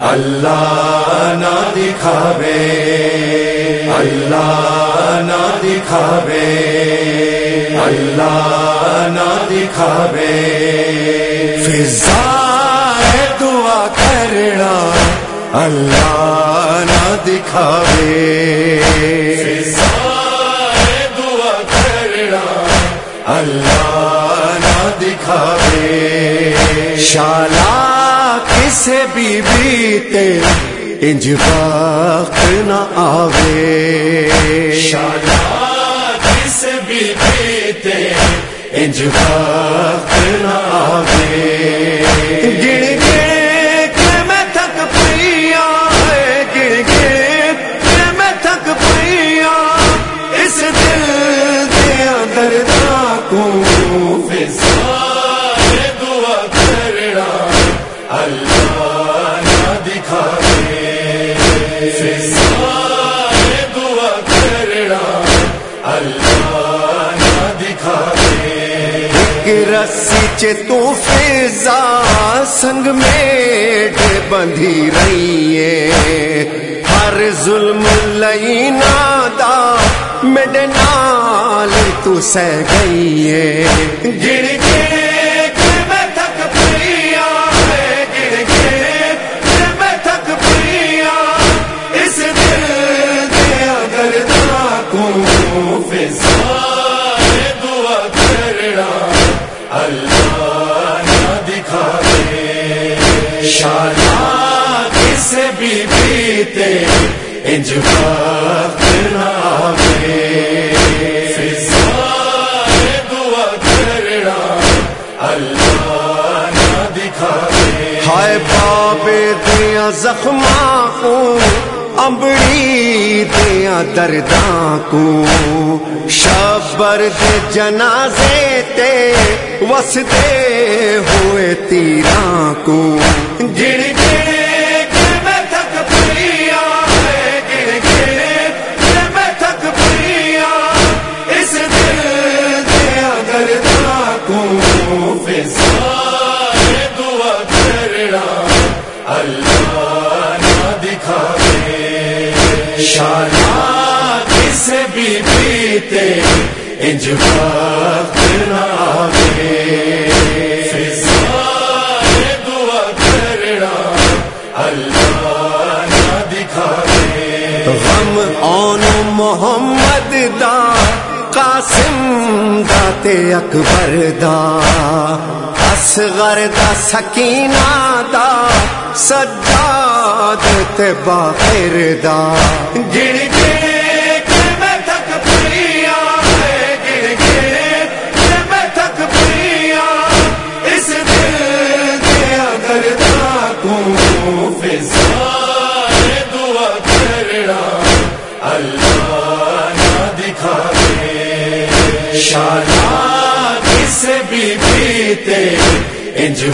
اللہ نہ دکھاوے، اللہ نہ دکھاوے، اللہ نہ دکھاوے۔ فضا ہے دعا کرنا، اللہ نہ دکھاوے۔ فضا ہے دعا کرنا، اللہ نہ دکھاوے۔ شالا کسے بھی بیتے انج وقت نہ آوے۔ شالا کسے بھی بیتے انج وقت نہ آوے۔ رسی چ تو فضا سنگ میٹ بندھی رہی ہے۔ ہر ظلم لئی نادا میرے نال تو سہ گئی ہے۔ گڑ گڑ تھک تھک اس دل فضا دعا کرنا۔ اللہ نہ دکھاوے شالا کسے بھی بیتے انج نہ آوے دعا کرنا اللہ نہ دکھاوے ہائے بابے دیا زخماں کو امبڑی دیا درداں کو شبر دے جنازے تے وسدے ہوئے تیراں کو جڑ جڑ شالا کسے بھی بیتے انج دعا کرنا اللہ نہ دکھاوے۔ غم آن محمد دا، قاسم دا تے اکبر دا۔ اصغر دا سکینہ دا، سجاد تے باخر دا۔ گڑ گڑ کے میں تھک پیا گڑ گڑ کے میں تھک پیا اس دل کو فضا دعا کرنا۔ اللہ نہ دکھاوے۔ شالا بھی بیتے انج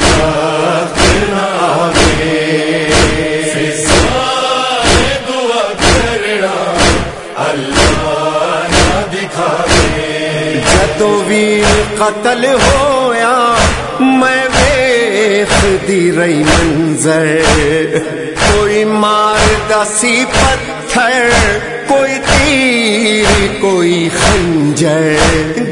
تو قتل ہویا، میں ویخ دی رہی منظر۔ کوئی مار دسی پتھر، کوئی تیر، کوئی خنجر۔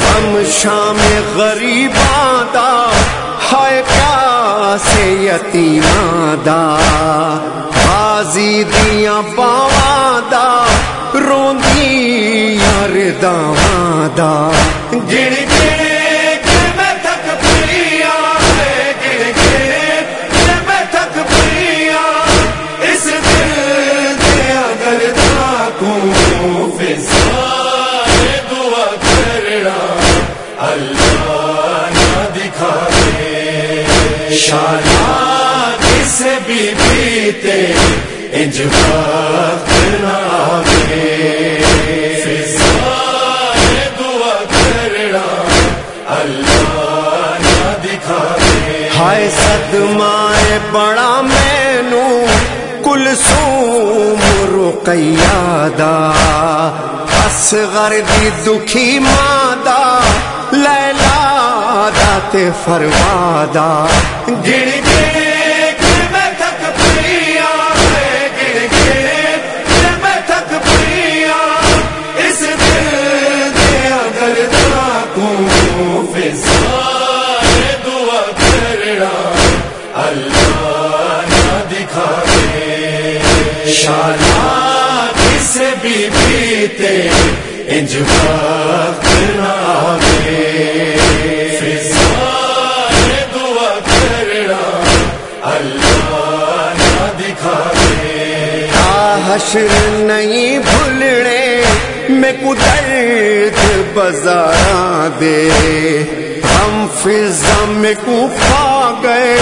غم شام غریب دا ہائے پیاس یتیماں دا بازی دیا باواں دا روندی یار دا گڑ دعا کرنا اللہ نہ دکھاوے شالا کس بھی پیتے دعا کرنا اللہ نہ دکھا ہائے صدمائے بڑا مینو کل سوم رقیادہ اصغر دی دکھی مادہ، لیلا دات فروادا گڑ کے میں تھک پیا گڑ کے پیتے نہ حشر نہیں بھولنے میں کدرت بازار دے۔ ہم فضا میں کو پا گئے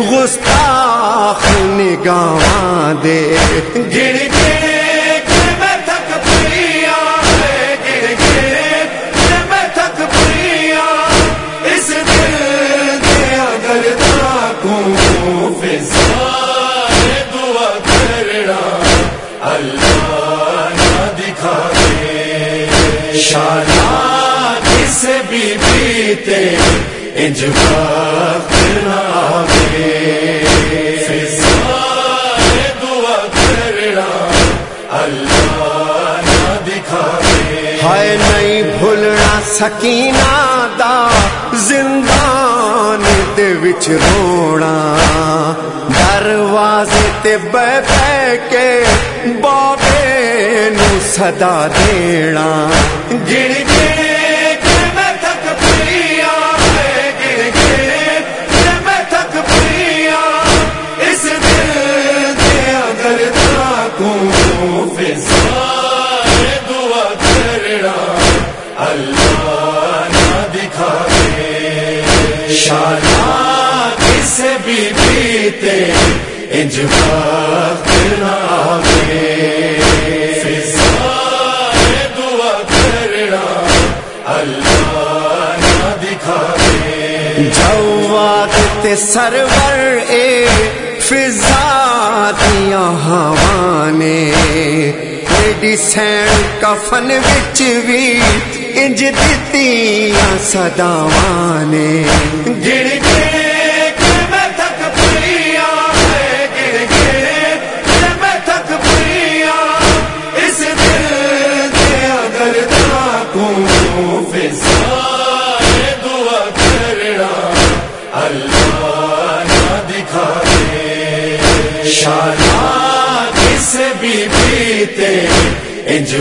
گستاخ نگاہ دے۔ گر کے پیتے دعا کرنا اللہ دکھا ہے نہیں بھولنا سکینہ دا، زندان دے وچ رونا۔ دروازے تے بہ بہ کے بابے نو صدا دینا۔ گڑ کے گردا کو دعا کرنا اللہ نہ دکھا دے شالا کس بھی پیتے انج وقت نہ دعا کرنا اللہ نہ دکھا دے جواد سرور اے فضا دیا ہوا نے میڈیسن کفن وچ بھی انج دتی سداواں نے گڑ کے شالا پیتے انج